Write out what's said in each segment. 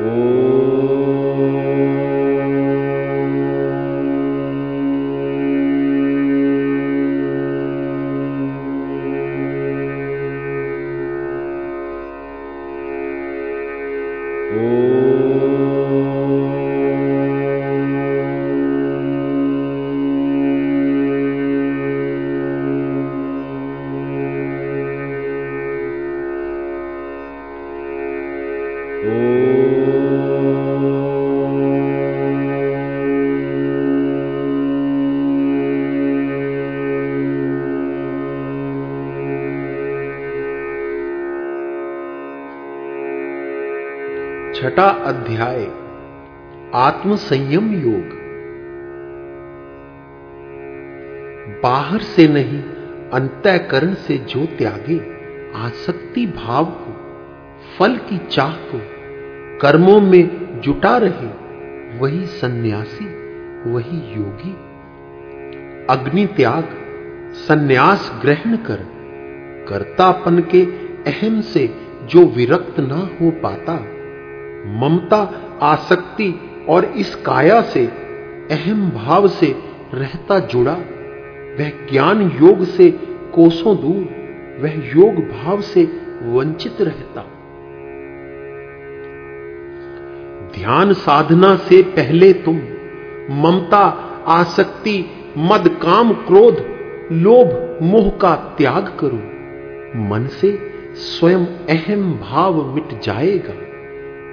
ॐ छठा अध्याय आत्म संयम योग। बाहर से नहीं, अंतःकरण से जो त्यागे, आसक्ति भाव को, फल की चाह को, कर्मों में जुटा रहे, वही सन्यासी, वही योगी। अग्नि त्याग सन्यास ग्रहण कर, कर्तापन के अहम से जो विरक्त ना हो पाता ममता, आसक्ति और इस काया से, अहम भाव से रहता जुड़ा। वह ज्ञान योग से कोसों दूर, वह योग भाव से वंचित रहता। ध्यान साधना से पहले तुम, ममता, आसक्ति, मद, काम, क्रोध, लोभ, मोह का त्याग करो। मन से स्वयं अहम भाव मिट जाएगा।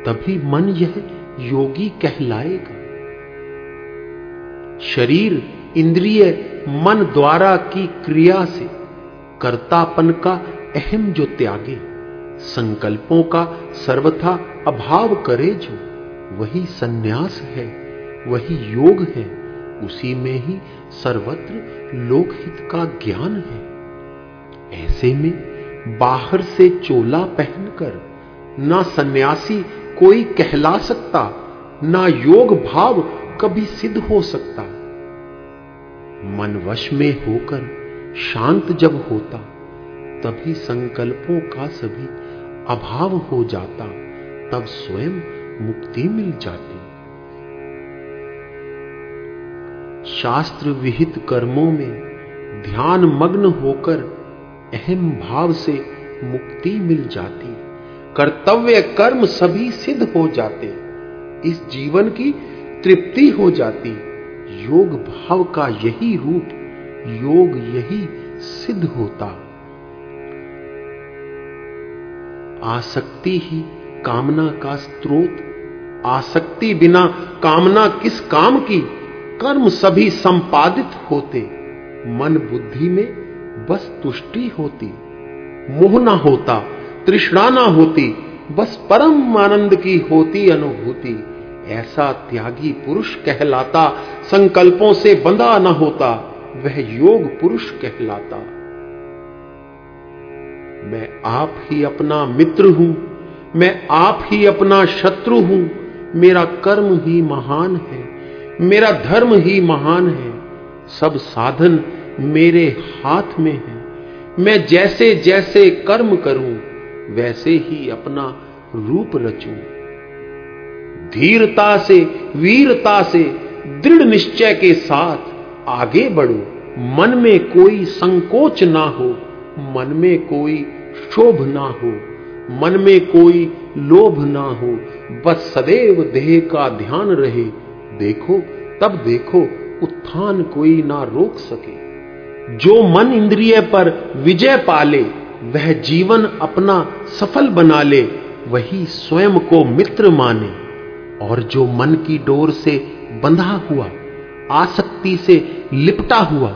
तभी मन यह योगी कहलाएगा। शरीर इंद्रिय मन द्वारा की क्रिया से कर्तापन का अहम जो त्यागे, संकल्पों का सर्वथा अभाव करे जो, वही सन्यास है, वही योग है, उसी में ही सर्वत्र लोकहित का ज्ञान है। ऐसे में बाहर से चोला पहनकर ना सन्यासी कोई कहला सकता, ना योग भाव कभी सिद्ध हो सकता। मन वश में होकर शांत जब होता, तभी संकल्पों का सभी अभाव हो जाता, तब स्वयं मुक्ति मिल जाती। शास्त्र विहित कर्मों में ध्यान मग्न होकर अहम भाव से मुक्ति मिल जाती। कर्तव्य कर्म सभी सिद्ध हो जाते इस जीवन की तृप्ति हो जाती योग भाव का यही रूप, योग यही सिद्ध होता। आसक्ति ही कामना का स्रोत। आसक्ति बिना कामना किस काम की? कर्म सभी संपादित होते। मन बुद्धि में बस तुष्टि होती। मोह ना होता। तृष्णा ना होती, बस परम आनंद की होती अनुभूति। ऐसा त्यागी पुरुष कहलाता, संकल्पों से बंधा न होता, वह योग पुरुष कहलाता। मैं आप ही अपना मित्र हूँ, मैं आप ही अपना शत्रु हूँ, मेरा कर्म ही महान है, मेरा धर्म ही महान है, सब साधन मेरे हाथ में है, मैं जैसे जैसे कर्म करूँ वैसे ही अपना रूप रचूं। धीरता से, वीरता से, दृढ़ निश्चय के साथ आगे बढ़ो। मन में कोई संकोच ना हो, मन में कोई शोभ ना हो, मन में कोई लोभ ना हो। बस सदैव देह का ध्यान रहे, देखो, तब देखो उत्थान कोई ना रोक सके। जो मन इंद्रिय पर विजय पाले वह जीवन अपना सफल बना ले, वही स्वयं को मित्र माने। और जो मन की डोर से बंधा हुआ, आसक्ति से लिपटा हुआ,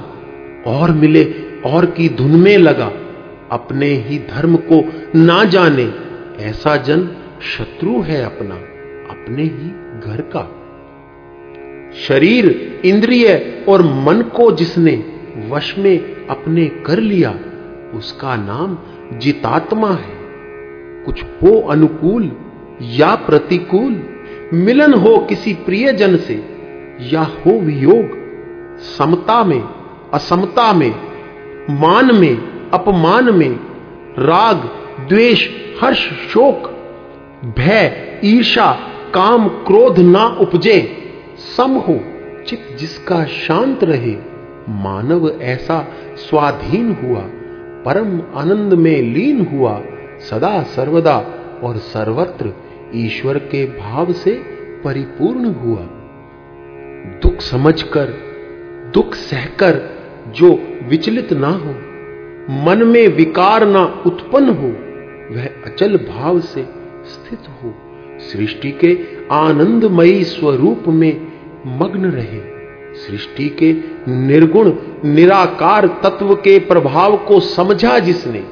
और मिले और की धुन में लगा, अपने ही धर्म को ना जाने, ऐसा जन शत्रु है अपना, अपने ही घर का। शरीर, इंद्रिय और मन को जिसने वश में अपने कर लिया उसका नाम जितात्मा है। कुछ हो अनुकूल या प्रतिकूल, मिलन हो किसी प्रियजन से, या हो वियोग, समता में, असमता में, मान में, अपमान में, राग, द्वेष, हर्ष, शोक, भय ईर्षा काम, क्रोध ना उपजे, सम हो चित जिसका शांत रहे, मानव ऐसा स्वाधीन हुआ। परम आनंद में लीन हुआ सदा सर्वदा और सर्वत्र ईश्वर के भाव से परिपूर्ण हुआ। दुख समझकर, दुख सहकर जो विचलित ना हो, मन में विकार ना उत्पन्न हो, वह अचल भाव से स्थित हो। सृष्टि के आनंदमयी स्वरूप में मग्न रहे। सृष्टि के निर्गुण, निराकार तत्व के प्रभाव को समझा जिसने,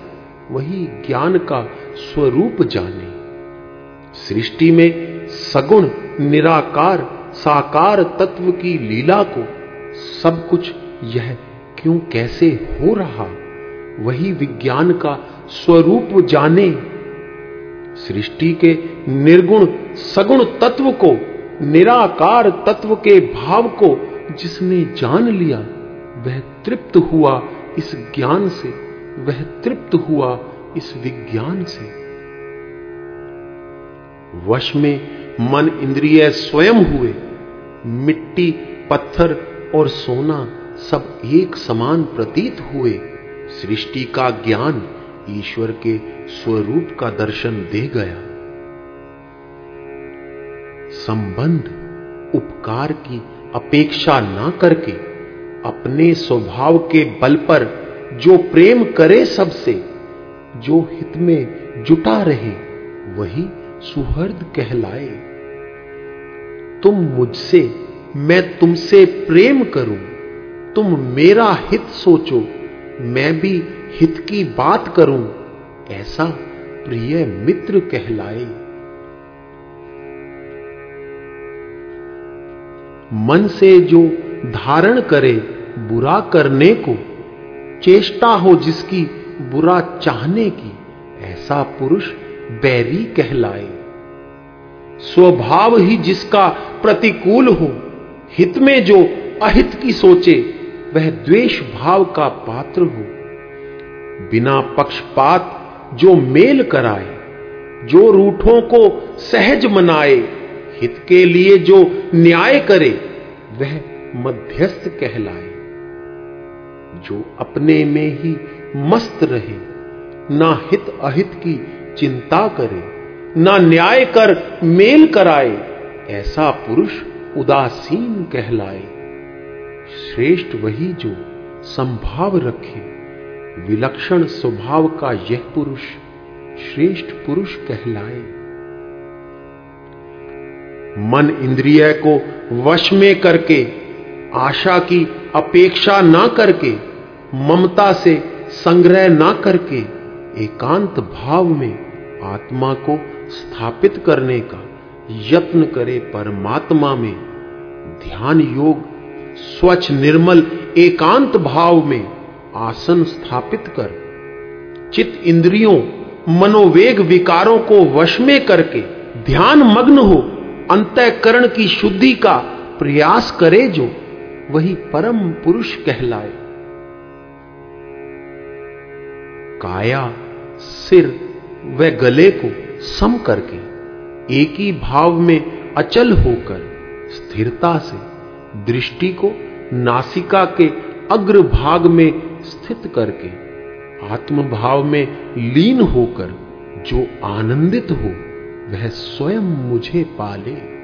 वही ज्ञान का स्वरूप जाने। सृष्टि में सगुण, निराकार, साकार तत्व की लीला को सब कुछ यह क्यों कैसे हो रहा? वही विज्ञान का स्वरूप जाने। सृष्टि के निर्गुण, सगुण तत्व को, निराकार तत्व के भाव को जिसने जान लिया, वह तृप्त हुआ इस ज्ञान से, वह तृप्त हुआ इस विज्ञान से। वश में मन इंद्रिय स्वयं हुए, मिट्टी, पत्थर और सोना सब एक समान प्रतीत हुए, सृष्टि का ज्ञान ईश्वर के स्वरूप का दर्शन दे गया। संबंध, उपकार की अपेक्षा ना करके, अपने स्वभाव के बल पर जो प्रेम करे सबसे, जो हित में जुटा रहे, वही सुहर्द कहलाए। तुम मुझसे, मैं तुमसे प्रेम करूँ, तुम मेरा हित सोचो, मैं भी हित की बात करूँ, ऐसा प्रिय मित्र कहलाए। मन से जो धारण करे बुरा करने को, चेष्टा हो जिसकी बुरा चाहने की, ऐसा पुरुष बैरी कहलाए। स्वभाव ही जिसका प्रतिकूल हो, हित में जो अहित की सोचे, वह द्वेष भाव का पात्र हो। बिना पक्षपात जो मेल कराए, जो रूठों को सहज मनाए हित के लिए जो न्याय करे, वह मध्यस्थ कहलाए। जो अपने में ही मस्त रहे, ना हित अहित की चिंता करे, ना न्याय कर मेल कराए, ऐसा पुरुष उदासीन कहलाए। श्रेष्ठ वही जो संभाव रखे, विलक्षण स्वभाव का यह पुरुष श्रेष्ठ पुरुष कहलाए। मन इंद्रिय को वश में करके, आशा की अपेक्षा ना करके, ममता से संग्रह ना करके, एकांत भाव में आत्मा को स्थापित करने का यत्न करे परमात्मा में। ध्यान योग, स्वच्छ, निर्मल, एकांत भाव में आसन स्थापित कर चित इंद्रियों, मनोवेग विकारों को वश में करके ध्यान मग्न हो अंतःकरण की शुद्धि का प्रयास करे जो वही परम पुरुष कहलाए। काया, सिर व गले को सम करके एक ही भाव में अचल होकर स्थिरता से, दृष्टि को नासिका के अग्र भाग में स्थित करके आत्मभाव में लीन होकर जो आनंदित हो वह स्वयं मुझे पाले।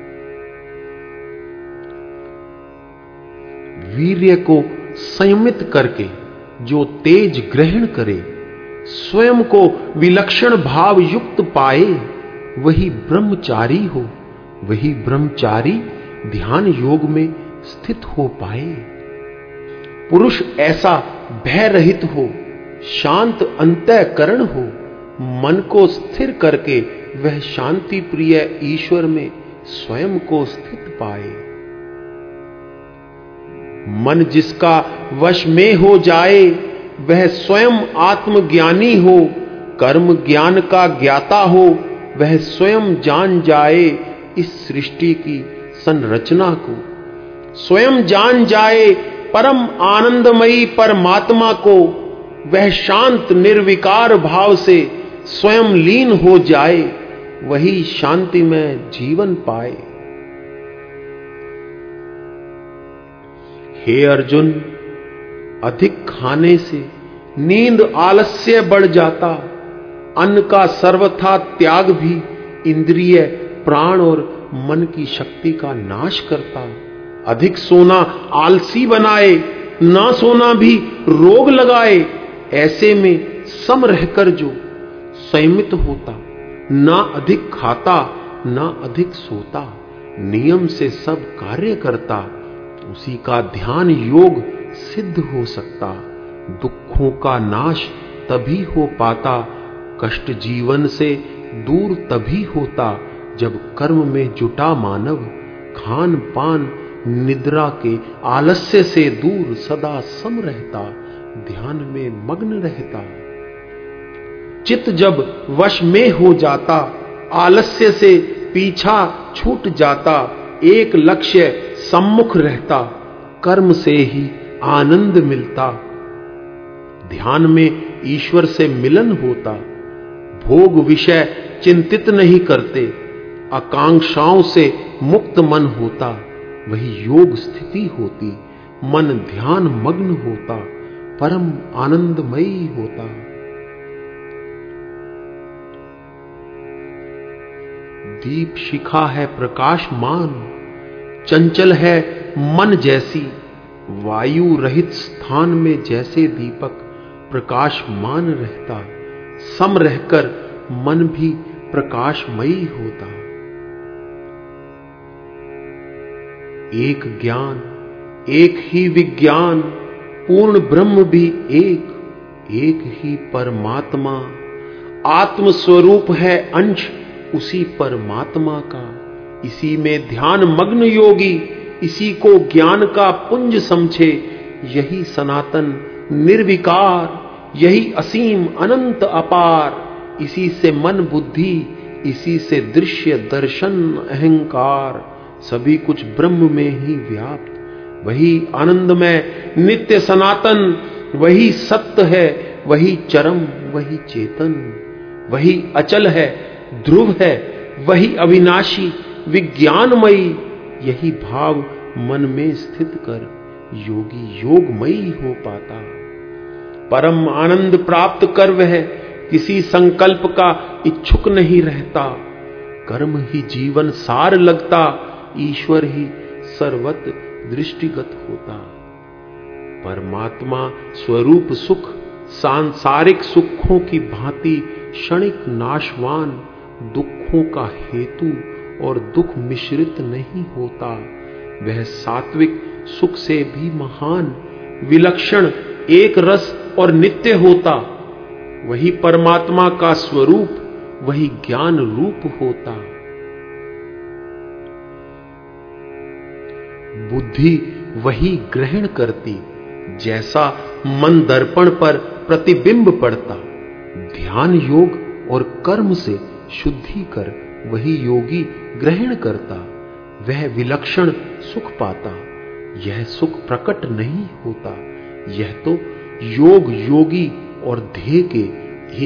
वीर्य को संयमित करके, जो तेज ग्रहण करे, स्वयं को विलक्षण भाव युक्त पाए, वही ब्रह्मचारी हो, वही ब्रह्मचारी ध्यान योग में स्थित हो पाए। पुरुष ऐसा भय रहित हो, शांत अंतःकरण हो, मन को स्थिर करके वह शांति प्रिय ईश्वर में स्वयं को स्थित पाए। मन जिसका वश में हो जाए, वह स्वयं आत्मज्ञानी हो, कर्म ज्ञान का ज्ञाता हो, वह स्वयं जान जाए इस सृष्टि की संरचना को। स्वयं जान जाए परम आनंदमयी परमात्मा को, वह शांत निर्विकार भाव से स्वयं लीन हो जाए। वही शांति में जीवन पाए। हे अर्जुन, अधिक खाने से नींद आलस्य बढ़ जाता, अन्न का सर्वथा त्याग भी इंद्रिय, प्राण और मन की शक्ति का नाश करता। अधिक सोना आलसी बनाए, ना सोना भी रोग लगाए, ऐसे में सम रहकर जो संयमित होता। ना अधिक खाता, ना अधिक सोता, नियम से सब कार्य करता, उसी का ध्यान योग सिद्ध हो सकता। दुखों का नाश तभी हो पाता, कष्ट जीवन से दूर तभी होता, जब कर्म में जुटा मानव खान पान निद्रा के आलस्य से दूर सदा सम रहता, ध्यान में मग्न रहता। चित जब वश में हो जाता, आलस्य से पीछा छूट जाता, एक लक्ष्य सम्मुख रहता, कर्म से ही आनंद मिलता। ध्यान में ईश्वर से मिलन होता, भोग विषय चिंतित नहीं करते, आकांक्षाओं से मुक्त मन होता, वही योग स्थिति होती, मन ध्यान मग्न होता, परम आनंदमयी होता। दीप शिखा है प्रकाशमान, चंचल है मन जैसी, वायु रहित स्थान में जैसे दीपक प्रकाशमान रहता, सम रहकर मन भी प्रकाशमयी होता। एक ज्ञान, एक ही विज्ञान, पूर्ण ब्रह्म भी एक एक ही परमात्मा, आत्मस्वरूप है अंश उसी परमात्मा का, इसी में ध्यान मग्न योगी, इसी को ज्ञान का पुंज समझे, यही सनातन निर्विकार, यही असीम अनंत अपार, इसी से मन बुद्धि, इसी से दृश्य दर्शन अहंकार, सभी कुछ ब्रह्म में ही व्याप्त। वही आनंद में नित्य सनातन, वही सत्य है, वही चरम, वही चेतन, वही अचल है ध्रुव है, वही अविनाशी, विज्ञानमयी। यही भाव मन में स्थित कर योगी योगमयी हो पाता। परम आनंद प्राप्त कर वह किसी संकल्प का इच्छुक नहीं रहता। कर्म ही जीवन सार लगता, ईश्वर ही सर्वत दृष्टिगत होता। परमात्मा स्वरूप सुख, सांसारिक सुखों की भांति क्षणिक नाशवान। दुखों का हेतु और दुख मिश्रित नहीं होता। वह सात्विक सुख से भी महान, विलक्षण, एक रस और नित्य होता। वही परमात्मा का स्वरूप, वही ज्ञान रूप होता। बुद्धि वही ग्रहण करती, जैसा मन दर्पण पर प्रतिबिंब पड़ता। ध्यान योग और कर्म से शुद्धि कर वही योगी ग्रहण करता, वह विलक्षण सुख पाता। यह सुख प्रकट नहीं होता। यह तो योग योगी और ध्येय के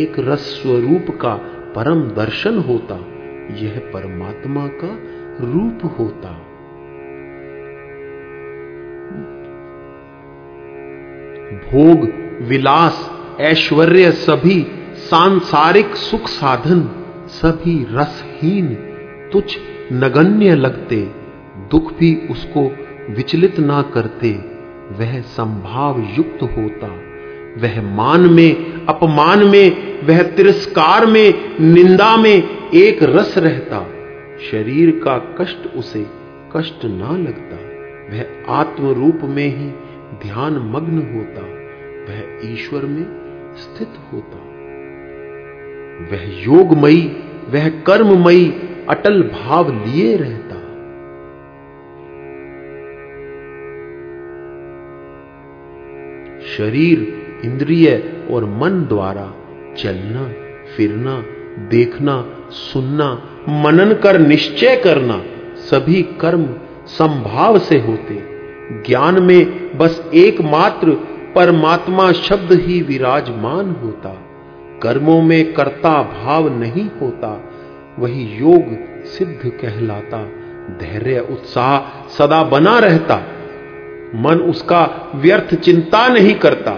एक रस स्वरूप का परम दर्शन होता। यह परमात्मा का रूप होता। भोग, विलास, ऐश्वर्य सभी सांसारिक सुख साधन। सभी रसहीन तुच्छ नगण्य लगते, दुख भी उसको विचलित ना करते। वह संभाव युक्त होता, वह मान में, अपमान में, वह तिरस्कार में, निंदा में एक रस रहता। शरीर का कष्ट उसे कष्ट ना लगता। वह आत्म रूप में ही ध्यान मग्न होता। वह ईश्वर में स्थित होता। वह योगमयी, वह कर्ममयी, अटल भाव लिए रहता। शरीर, इंद्रिय और मन द्वारा चलना, फिरना, देखना, सुनना, मनन कर, निश्चय करना, सभी कर्म संभाव से होते। ज्ञान में बस एकमात्र परमात्मा शब्द ही विराजमान होता। कर्मों में कर्ता भाव नहीं होता, वही योग सिद्ध कहलाता। धैर्य, उत्साह सदा बना रहता। मन उसका व्यर्थ चिंता नहीं करता।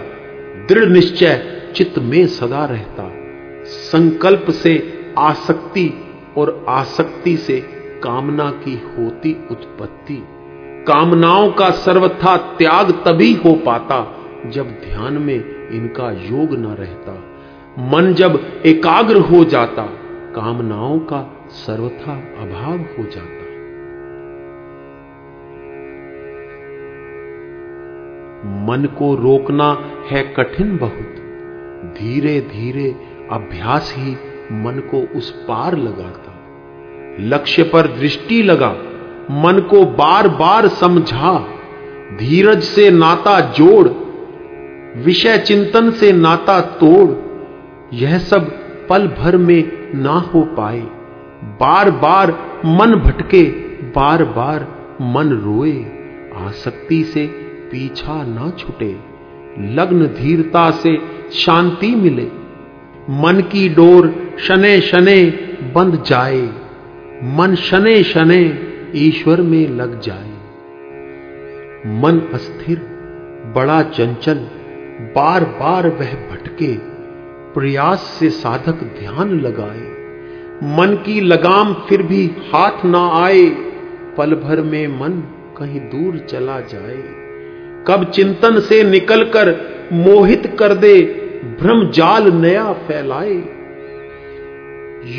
दृढ़ निश्चय चित्त में सदा रहता। संकल्प से आसक्ति और आसक्ति से कामना की होती उत्पत्ति। कामनाओं का सर्वथा त्याग तभी हो पाता जब ध्यान में इनका योग न रहता। मन जब एकाग्र हो जाता, कामनाओं का सर्वथा अभाव हो जाता। मन को रोकना है कठिन बहुत। धीरे धीरे अभ्यास ही मन को उस पार लगाता। लक्ष्य पर दृष्टि लगा, मन को बार बार समझा। धीरज से नाता जोड़, विषय चिंतन से नाता तोड़। यह सब पल भर में ना हो पाए। बार बार मन भटके बार बार मन रोए। आसक्ति से पीछा ना छुटे। लग्न धीरता से शांति मिले। मन की डोर शने शने बंध जाए। मन शने शने ईश्वर में लग जाए। मन अस्थिर, बड़ा चंचल बार बार वह भटके। प्रयास से साधक ध्यान लगाए। मन की लगाम फिर भी हाथ ना आए। पल भर में मन कहीं दूर चला जाए। कब चिंतन से निकलकर मोहित कर दे, भ्रम जाल नया फैलाए।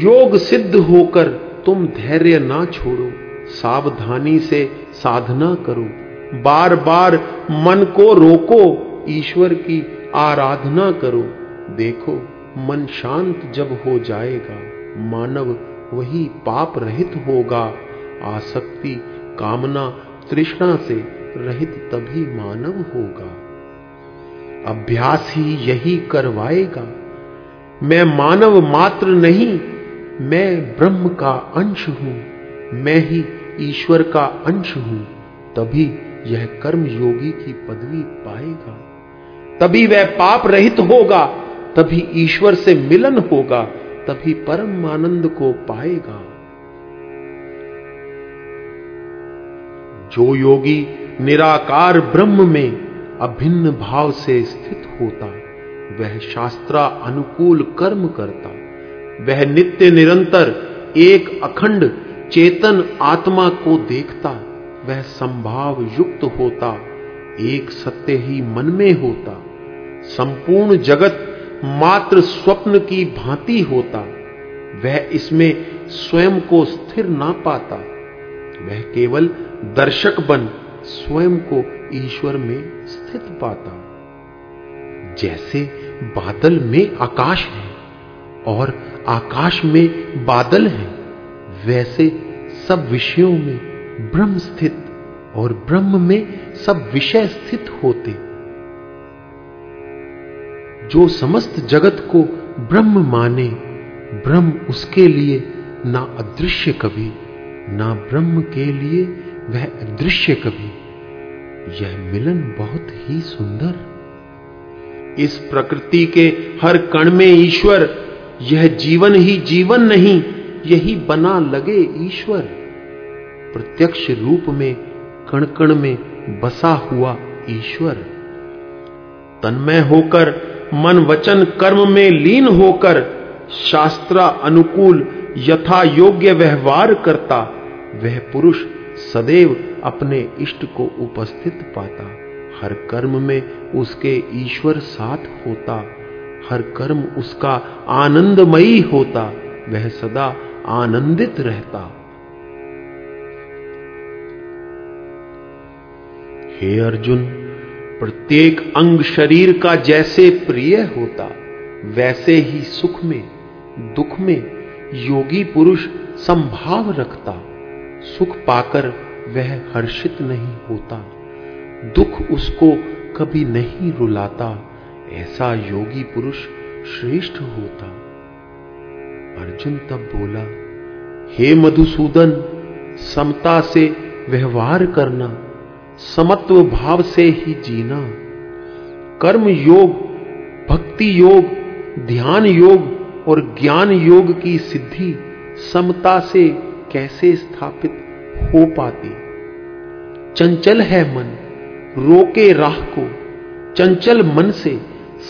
योग सिद्ध होकर तुम धैर्य ना छोड़ो, सावधानी से साधना करो। बार बार मन को रोको, ईश्वर की आराधना करो। देखो, मन शांत जब हो जाएगा, मानव वही पाप रहित होगा। आसक्ति, कामना, तृष्णा से रहित तभी मानव होगा। अभ्यास ही यही करवाएगा। मैं मानव मात्र नहीं, मैं ब्रह्म का अंश हूँ, मैं ही ईश्वर का अंश हूँ, तभी यह कर्म योगी की पदवी पाएगा। तभी वह पाप रहित होगा। तभी ईश्वर से मिलन होगा, तभी परम आनंद को पाएगा। जो योगी निराकार ब्रह्म में अभिन्न भाव से स्थित होता, वह शास्त्रा अनुकूल कर्म करता। वह नित्य निरंतर एक अखंड चेतन आत्मा को देखता, वह संभाव युक्त होता, एक सत्य ही मन में होता। संपूर्ण जगत मात्र स्वप्न की भांति होता, वह इसमें स्वयं को स्थिर ना पाता। वह केवल दर्शक बन स्वयं को ईश्वर में स्थित पाता। जैसे बादल में आकाश है और आकाश में बादल है, वैसे सब विषयों में ब्रह्म स्थित और ब्रह्म में सब विषय स्थित होते। जो समस्त जगत को ब्रह्म माने, ब्रह्म उसके लिए ना अदृश्य कभी, ना ब्रह्म के लिए वह अदृश्य कभी। यह मिलन बहुत ही सुंदर। इस प्रकृति के हर कण में ईश्वर, यह जीवन ही जीवन नहीं, यही बना लगे ईश्वर। प्रत्यक्ष रूप में कण कण में बसा हुआ ईश्वर। तन्मय होकर मन वचन कर्म में लीन होकर शास्त्रा अनुकूल यथा योग्य व्यवहार करता, वह पुरुष सदैव अपने इष्ट को उपस्थित पाता। हर कर्म में उसके ईश्वर साथ होता, हर कर्म उसका आनंदमयी होता, वह सदा आनंदित रहता। हे अर्जुन प्रत्येक अंग शरीर का जैसे प्रिय होता, वैसे ही सुख में, दुख में योगी पुरुष संभाव रखता। सुख पाकर वह हर्षित नहीं होता। दुख उसको कभी नहीं रुलाता, ऐसा योगी पुरुष श्रेष्ठ होता। अर्जुन तब बोला, हे मधुसूदन, समता से व्यवहार करना समत्व भाव से ही जीना। कर्म योग, भक्ति योग, ध्यान योग और ज्ञान योग की सिद्धि समता से कैसे स्थापित हो पाती? चंचल है मन, रोके राह को। चंचल मन से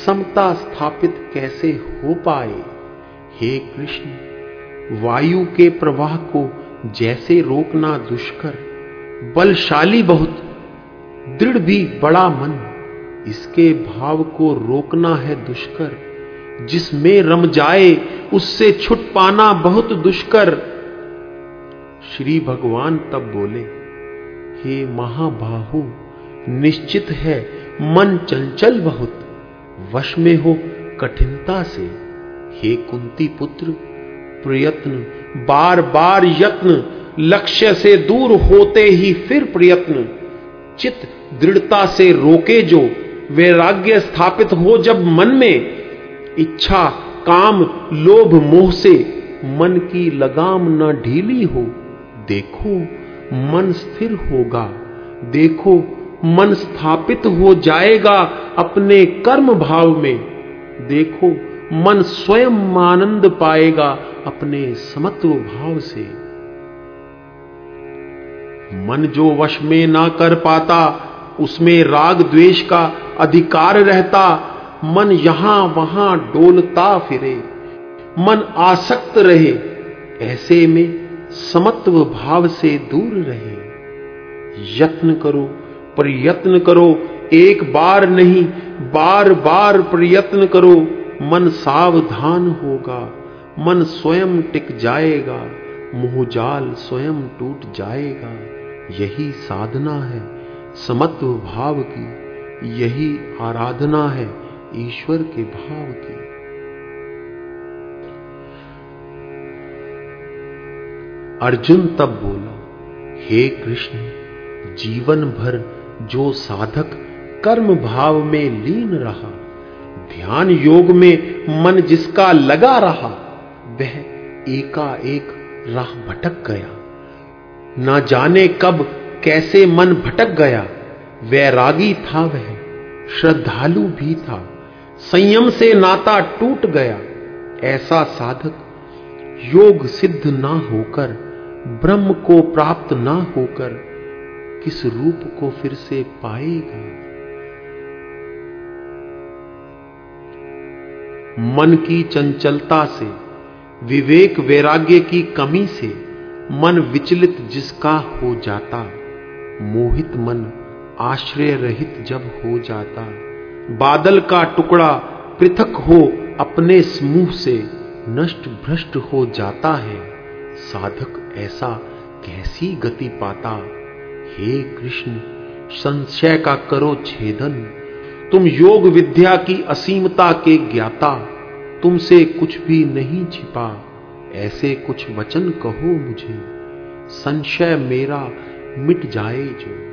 समता स्थापित कैसे हो पाए? हे कृष्ण, वायु के प्रवाह को जैसे रोकना दुष्कर, बलशाली बहुत दृढ़ भी बड़ा मन, इसके भाव को रोकना है दुष्कर। जिसमें रम जाए, उससे छुट पाना बहुत दुष्कर। श्री भगवान तब बोले, हे महाबाहु, निश्चित है, मन चंचल बहुत, वश में हो कठिनता से। हे कुंती पुत्र, प्रयत्न, बार बार यत्न, लक्ष्य से दूर होते ही फिर प्रयत्न। चित दृढ़ता से रोके जो, वैराग्य स्थापित हो जब मन में, इच्छा, काम, लोभ, मोह से मन की लगाम न ढीली हो, देखो, मन स्थिर होगा, देखो, मन स्थापित हो जाएगा अपने कर्म भाव में, देखो, मन स्वयं आनंद पाएगा अपने समत्व भाव से। मन जो वश में ना कर पाता, उसमें राग द्वेष का अधिकार रहता, मन यहाँ वहाँ डोलता फिरे। मन आसक्त रहे, ऐसे में समत्व भाव से दूर रहे। यत्न करो, प्रयत्न करो, एक बार नहीं बार बार प्रयत्न करो, मन सावधान होगा, मन स्वयं टिक जाएगा मुहजाल स्वयं टूट जाएगा। यही साधना है। समत्व भाव की यही आराधना है ईश्वर के भाव की। अर्जुन तब बोला, हे कृष्ण जीवन भर जो साधक कर्म भाव में लीन रहा, ध्यान योग में मन जिसका लगा रहा, वह एकाएक राह भटक गया। ना जाने कब कैसे मन भटक गया। वैरागी था वह, श्रद्धालु भी था। संयम से नाता टूट गया। ऐसा साधक योग सिद्ध ना होकर, ब्रह्म को प्राप्त ना होकर, किस रूप को फिर से पाएगा? मन की चंचलता से, विवेक वैराग्य की कमी से मन विचलित जिसका हो जाता, मोहित मन आश्रय रहित जब हो जाता। बादल का टुकड़ा पृथक हो अपने समूह से, नष्ट भ्रष्ट हो जाता है, साधक ऐसा कैसी गति पाता। हे कृष्ण, संशय का करो छेदन, तुम योग विद्या की असीमता के ज्ञाता, तुमसे कुछ भी नहीं छिपा। ऐसे कुछ वचन कहो मुझे, संशय मेरा मिट जाए जो।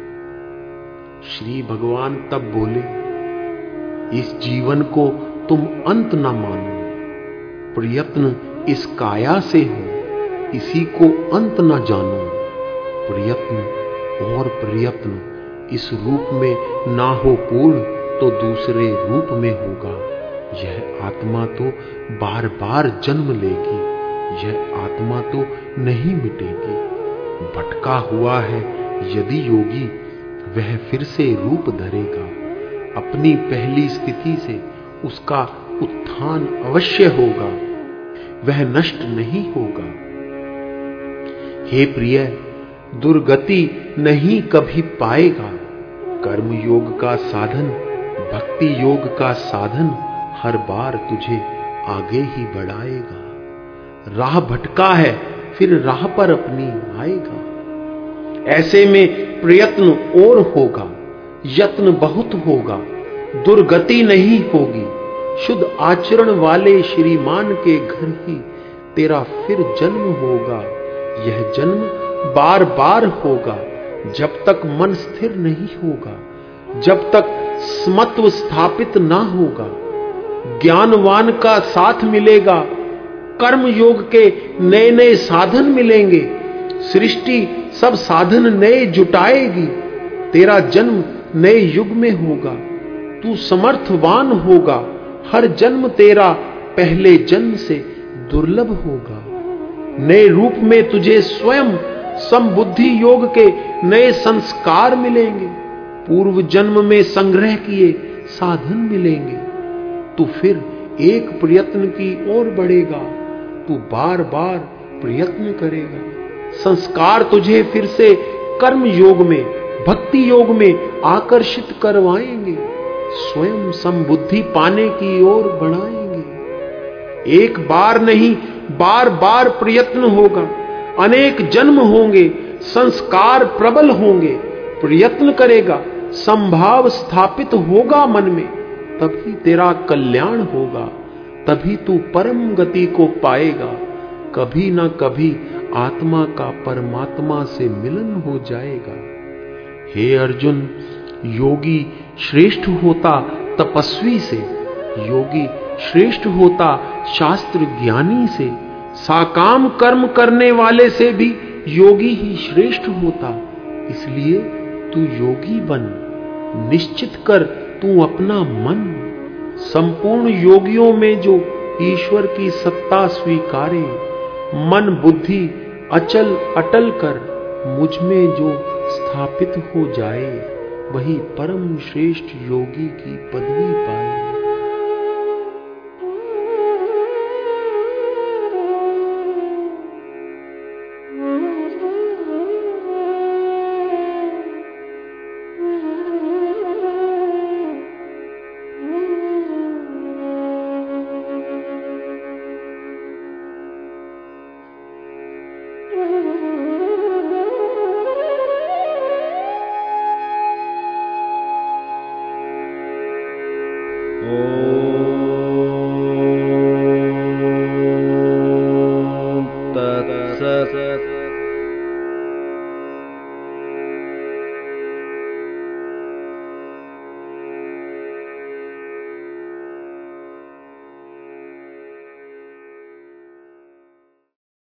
श्री भगवान तब बोले, इस जीवन को तुम अंत न मानो, प्रयत्न इस काया से हो, इसी को अंत न जानो। प्रयत्न और प्रयत्न इस रूप में ना हो पूर्ण तो दूसरे रूप में होगा। यह आत्मा तो बार बार जन्म लेगी। यह आत्मा तो नहीं मिटेगी। भटका हुआ है, यदि योगी वह फिर से रूप धरेगा, अपनी पहली स्थिति से उसका उत्थान अवश्य होगा, वह नष्ट नहीं होगा। हे प्रिय, दुर्गति नहीं कभी पाएगा। कर्म योग का साधन, भक्ति योग का साधन हर बार तुझे आगे ही बढ़ाएगा। राह भटका है, फिर राह पर अपनी आएगा। ऐसे में प्रयत्न और होगा, यत्न बहुत होगा, दुर्गति नहीं होगी। शुद्ध आचरण वाले श्रीमान के घर ही तेरा फिर जन्म होगा, यह जन्म बार बार होगा, जब तक मन स्थिर नहीं होगा, जब तक स्मत्व स्थापित ना होगा। ज्ञानवान का साथ मिलेगा कर्म योग के नए नए साधन मिलेंगे। सृष्टि सब साधन नए जुटाएगी। तेरा जन्म नए युग में होगा। तू समर्थवान होगा। हर जन्म तेरा पहले जन्म से दुर्लभ होगा। नए रूप में तुझे स्वयं समबुद्धि योग के नए संस्कार मिलेंगे। पूर्व जन्म में संग्रह किए साधन मिलेंगे। तू फिर एक प्रयत्न की ओर बढ़ेगा। तू बार बार प्रयत्न करेगा। संस्कार तुझे फिर से कर्म योग में, भक्ति योग में आकर्षित करवाएँगे। स्वयं समबुद्धि पाने की ओर बढ़ाएँगे। एक बार नहीं बार बार प्रयत्न होगा। अनेक जन्म होंगे, संस्कार प्रबल होंगे। प्रयत्न करेगा, संभाव स्थापित होगा मन में, तभी तेरा कल्याण होगा। तभी तू परम गति को पाएगा। कभी ना कभी आत्मा का परमात्मा से मिलन हो जाएगा। हे अर्जुन, योगी श्रेष्ठ होता तपस्वी से, योगी श्रेष्ठ होता शास्त्र ज्ञानी से, साकाम कर्म करने वाले से भी योगी ही श्रेष्ठ होता। इसलिए तू योगी बन, निश्चित कर तू अपना मन संपूर्ण योगियों में जो ईश्वर की सत्ता स्वीकारे, मन बुद्धि अचल अटल कर मुझमें जो स्थापित हो जाए, वही परम श्रेष्ठ योगी की पदवी पाए।